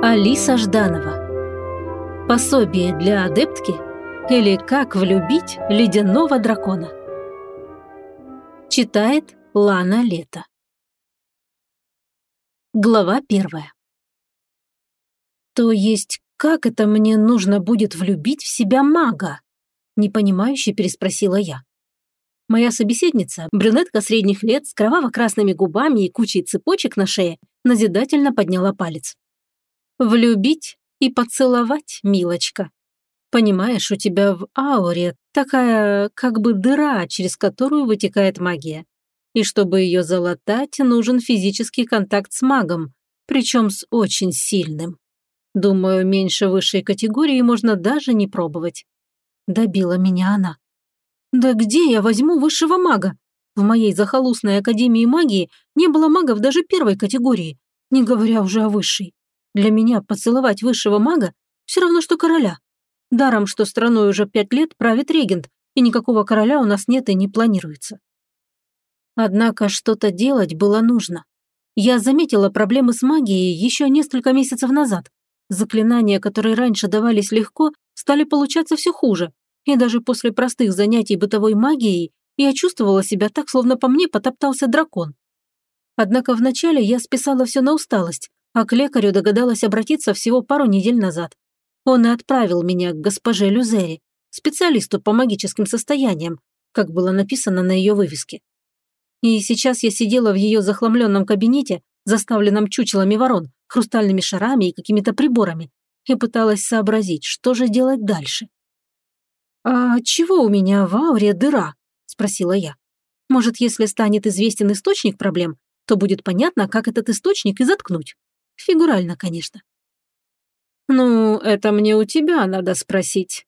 Алиса Жданова. Пособие для адептки или как влюбить ледяного дракона. Читает Лана Лето. Глава первая. То есть, как это мне нужно будет влюбить в себя мага? Непонимающе переспросила я. Моя собеседница, брюнетка средних лет с кроваво-красными губами и кучей цепочек на шее, назидательно подняла палец. Влюбить и поцеловать, милочка. Понимаешь, у тебя в ауре такая как бы дыра, через которую вытекает магия. И чтобы ее залатать, нужен физический контакт с магом, причем с очень сильным. Думаю, меньше высшей категории можно даже не пробовать. Добила меня она. Да где я возьму высшего мага? В моей захолустной академии магии не было магов даже первой категории, не говоря уже о высшей. Для меня поцеловать высшего мага все равно, что короля. Даром, что страной уже пять лет правит регент, и никакого короля у нас нет и не планируется. Однако что-то делать было нужно. Я заметила проблемы с магией еще несколько месяцев назад. Заклинания, которые раньше давались легко, стали получаться все хуже. И даже после простых занятий бытовой магией я чувствовала себя так, словно по мне потоптался дракон. Однако вначале я списала все на усталость, а к лекарю догадалась обратиться всего пару недель назад. Он и отправил меня к госпоже Люзери, специалисту по магическим состояниям, как было написано на ее вывеске. И сейчас я сидела в ее захламленном кабинете, заставленном чучелами ворон, хрустальными шарами и какими-то приборами, и пыталась сообразить, что же делать дальше. «А чего у меня в ауре дыра?» – спросила я. «Может, если станет известен источник проблем, то будет понятно, как этот источник и заткнуть. Фигурально, конечно. «Ну, это мне у тебя надо спросить».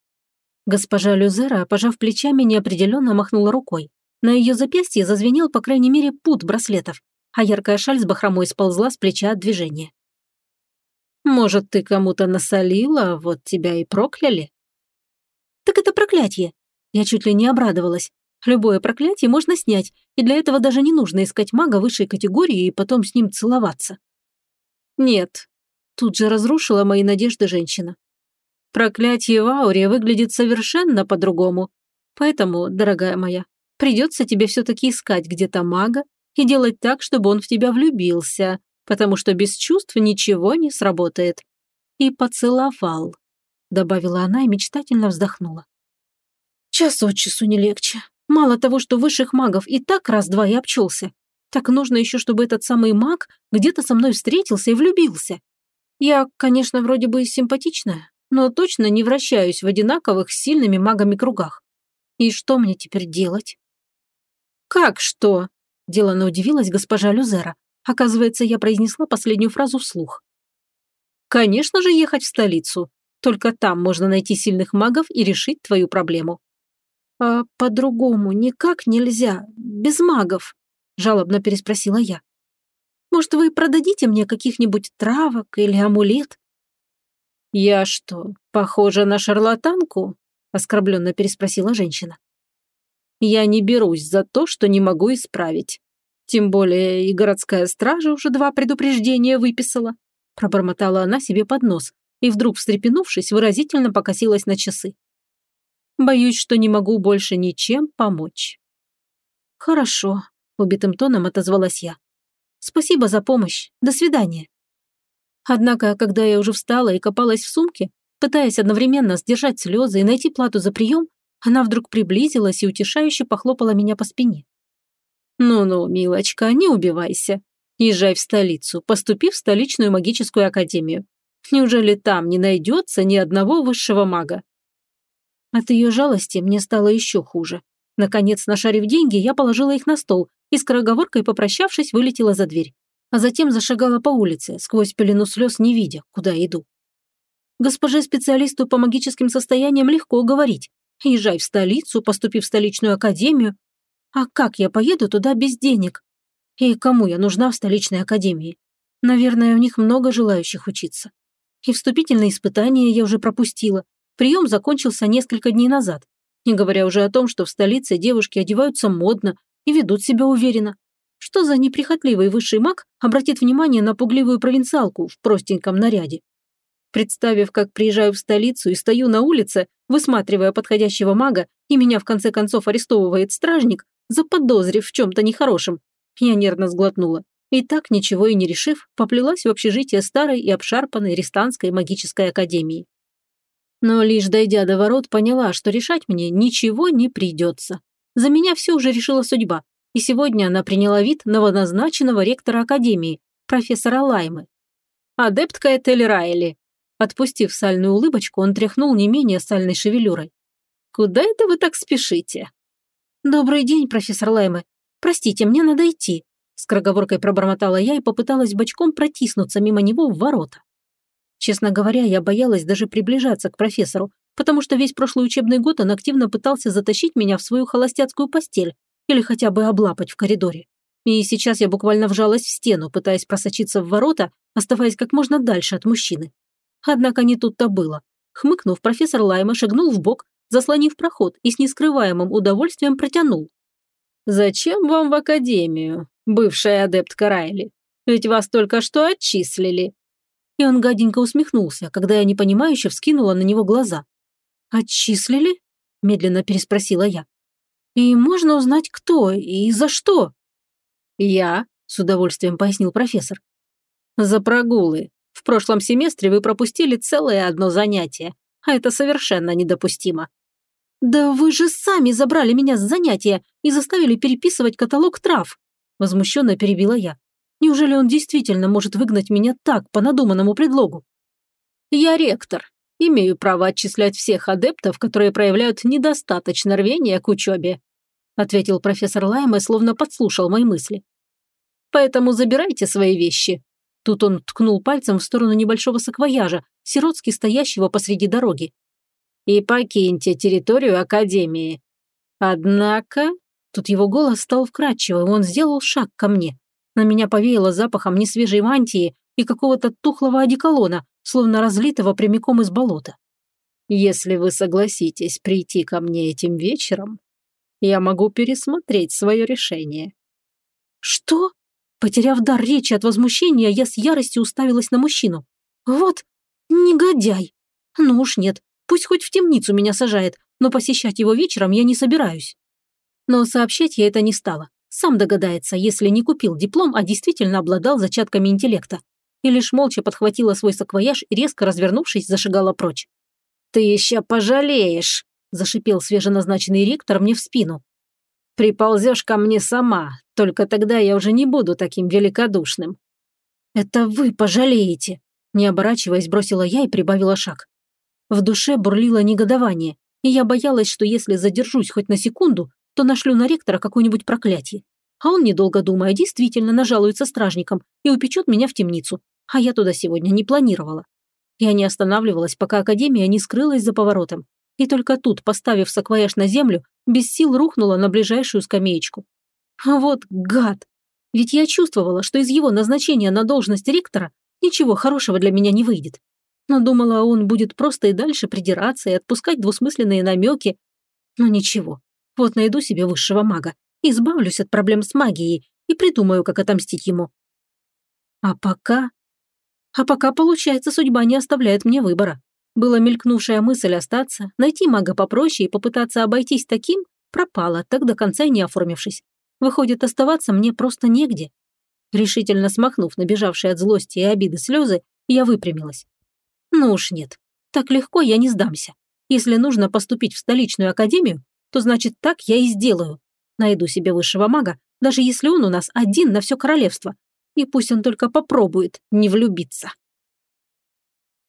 Госпожа Люзера, пожав плечами, неопределенно махнула рукой. На ее запястье зазвенел, по крайней мере, пут браслетов, а яркая шаль с бахромой сползла с плеча от движения. «Может, ты кому-то насолила, вот тебя и прокляли?» «Так это проклятие!» Я чуть ли не обрадовалась. Любое проклятие можно снять, и для этого даже не нужно искать мага высшей категории и потом с ним целоваться. «Нет», – тут же разрушила мои надежды женщина. «Проклятие в ауре выглядит совершенно по-другому. Поэтому, дорогая моя, придется тебе все-таки искать где-то мага и делать так, чтобы он в тебя влюбился, потому что без чувств ничего не сработает. И поцеловал», – добавила она и мечтательно вздохнула. «Час от часу не легче. Мало того, что высших магов и так раз-два и обчелся, так нужно еще, чтобы этот самый маг где-то со мной встретился и влюбился. Я, конечно, вроде бы симпатичная, но точно не вращаюсь в одинаковых с сильными магами кругах. И что мне теперь делать? «Как что?» – делано удивилась госпожа Люзера. Оказывается, я произнесла последнюю фразу вслух. «Конечно же ехать в столицу. Только там можно найти сильных магов и решить твою проблему». «А по-другому никак нельзя, без магов», жалобно переспросила я. «Может, вы продадите мне каких-нибудь травок или амулет?» «Я что, похожа на шарлатанку?» оскорбленно переспросила женщина. «Я не берусь за то, что не могу исправить. Тем более и городская стража уже два предупреждения выписала», пробормотала она себе под нос и вдруг, встрепенувшись, выразительно покосилась на часы. «Боюсь, что не могу больше ничем помочь». «Хорошо», убитым тоном отозвалась я. «Спасибо за помощь. До свидания». Однако, когда я уже встала и копалась в сумке, пытаясь одновременно сдержать слезы и найти плату за прием, она вдруг приблизилась и утешающе похлопала меня по спине. «Ну-ну, милочка, не убивайся. Езжай в столицу, поступи в столичную магическую академию. Неужели там не найдется ни одного высшего мага?» От ее жалости мне стало еще хуже. Наконец, нашарив деньги, я положила их на стол и скороговоркой попрощавшись, вылетела за дверь. А затем зашагала по улице, сквозь пелену слез не видя, куда иду. Госпоже специалисту по магическим состояниям легко говорить. Езжай в столицу, поступи в столичную академию. А как я поеду туда без денег? И кому я нужна в столичной академии? Наверное, у них много желающих учиться. И вступительные испытания я уже пропустила. Прием закончился несколько дней назад. Не говоря уже о том, что в столице девушки одеваются модно, и ведут себя уверенно. Что за неприхотливый высший маг обратит внимание на пугливую провинциалку в простеньком наряде? Представив, как приезжаю в столицу и стою на улице, высматривая подходящего мага, и меня в конце концов арестовывает стражник, заподозрив в чем-то нехорошем, я нервно сглотнула. И так, ничего и не решив, поплелась в общежитие старой и обшарпанной Рестанской магической академии. Но лишь дойдя до ворот, поняла, что решать мне ничего не придется. За меня все уже решила судьба, и сегодня она приняла вид новоназначенного ректора академии, профессора Лаймы. Адептка Этель Райли. Отпустив сальную улыбочку, он тряхнул не менее сальной шевелюрой. «Куда это вы так спешите?» «Добрый день, профессор Лаймы. Простите, мне надо идти», скороговоркой пробормотала я и попыталась бочком протиснуться мимо него в ворота. Честно говоря, я боялась даже приближаться к профессору, потому что весь прошлый учебный год он активно пытался затащить меня в свою холостяцкую постель или хотя бы облапать в коридоре. И сейчас я буквально вжалась в стену, пытаясь просочиться в ворота, оставаясь как можно дальше от мужчины. Однако не тут-то было. Хмыкнув, профессор Лайма шагнул в бок, заслонив проход и с нескрываемым удовольствием протянул. «Зачем вам в академию, бывшая адептка Райли? Ведь вас только что отчислили». И он гаденько усмехнулся, когда я непонимающе вскинула на него глаза. «Отчислили?» – медленно переспросила я. «И можно узнать, кто и за что?» «Я», – с удовольствием пояснил профессор. «За прогулы. В прошлом семестре вы пропустили целое одно занятие, а это совершенно недопустимо». «Да вы же сами забрали меня с занятия и заставили переписывать каталог трав», – возмущенно перебила я. Неужели он действительно может выгнать меня так, по надуманному предлогу? Я ректор. Имею право отчислять всех адептов, которые проявляют недостаточно рвения к учебе, ответил профессор Лайме, словно подслушал мои мысли. Поэтому забирайте свои вещи. Тут он ткнул пальцем в сторону небольшого саквояжа, сиротски стоящего посреди дороги. И покиньте территорию Академии. Однако... Тут его голос стал вкрадчивым, он сделал шаг ко мне. На меня повеяло запахом несвежей мантии и какого-то тухлого одеколона, словно разлитого прямиком из болота. «Если вы согласитесь прийти ко мне этим вечером, я могу пересмотреть свое решение». «Что?» Потеряв дар речи от возмущения, я с яростью уставилась на мужчину. «Вот, негодяй! Ну уж нет, пусть хоть в темницу меня сажает, но посещать его вечером я не собираюсь». Но сообщать я это не стала. Сам догадается, если не купил диплом, а действительно обладал зачатками интеллекта. И лишь молча подхватила свой саквояж и, резко развернувшись, зашагала прочь. «Ты еще пожалеешь!» – зашипел свеженазначенный ректор мне в спину. «Приползешь ко мне сама, только тогда я уже не буду таким великодушным». «Это вы пожалеете!» – не оборачиваясь, бросила я и прибавила шаг. В душе бурлило негодование, и я боялась, что если задержусь хоть на секунду, то нашлю на ректора какое-нибудь проклятие. А он, недолго думая, действительно нажалуется стражникам и упечет меня в темницу. А я туда сегодня не планировала. Я не останавливалась, пока Академия не скрылась за поворотом. И только тут, поставив саквояж на землю, без сил рухнула на ближайшую скамеечку. А вот гад! Ведь я чувствовала, что из его назначения на должность ректора ничего хорошего для меня не выйдет. Но думала, он будет просто и дальше придираться и отпускать двусмысленные намеки. Но ничего, вот найду себе высшего мага, избавлюсь от проблем с магией и придумаю, как отомстить ему. А пока... А пока, получается, судьба не оставляет мне выбора. Была мелькнувшая мысль остаться, найти мага попроще и попытаться обойтись таким, пропала, так до конца и не оформившись. Выходит, оставаться мне просто негде. Решительно смахнув набежавшие от злости и обиды слезы, я выпрямилась. Ну уж нет, так легко я не сдамся. Если нужно поступить в столичную академию, то значит так я и сделаю. Найду себе высшего мага, даже если он у нас один на все королевство. И пусть он только попробует не влюбиться.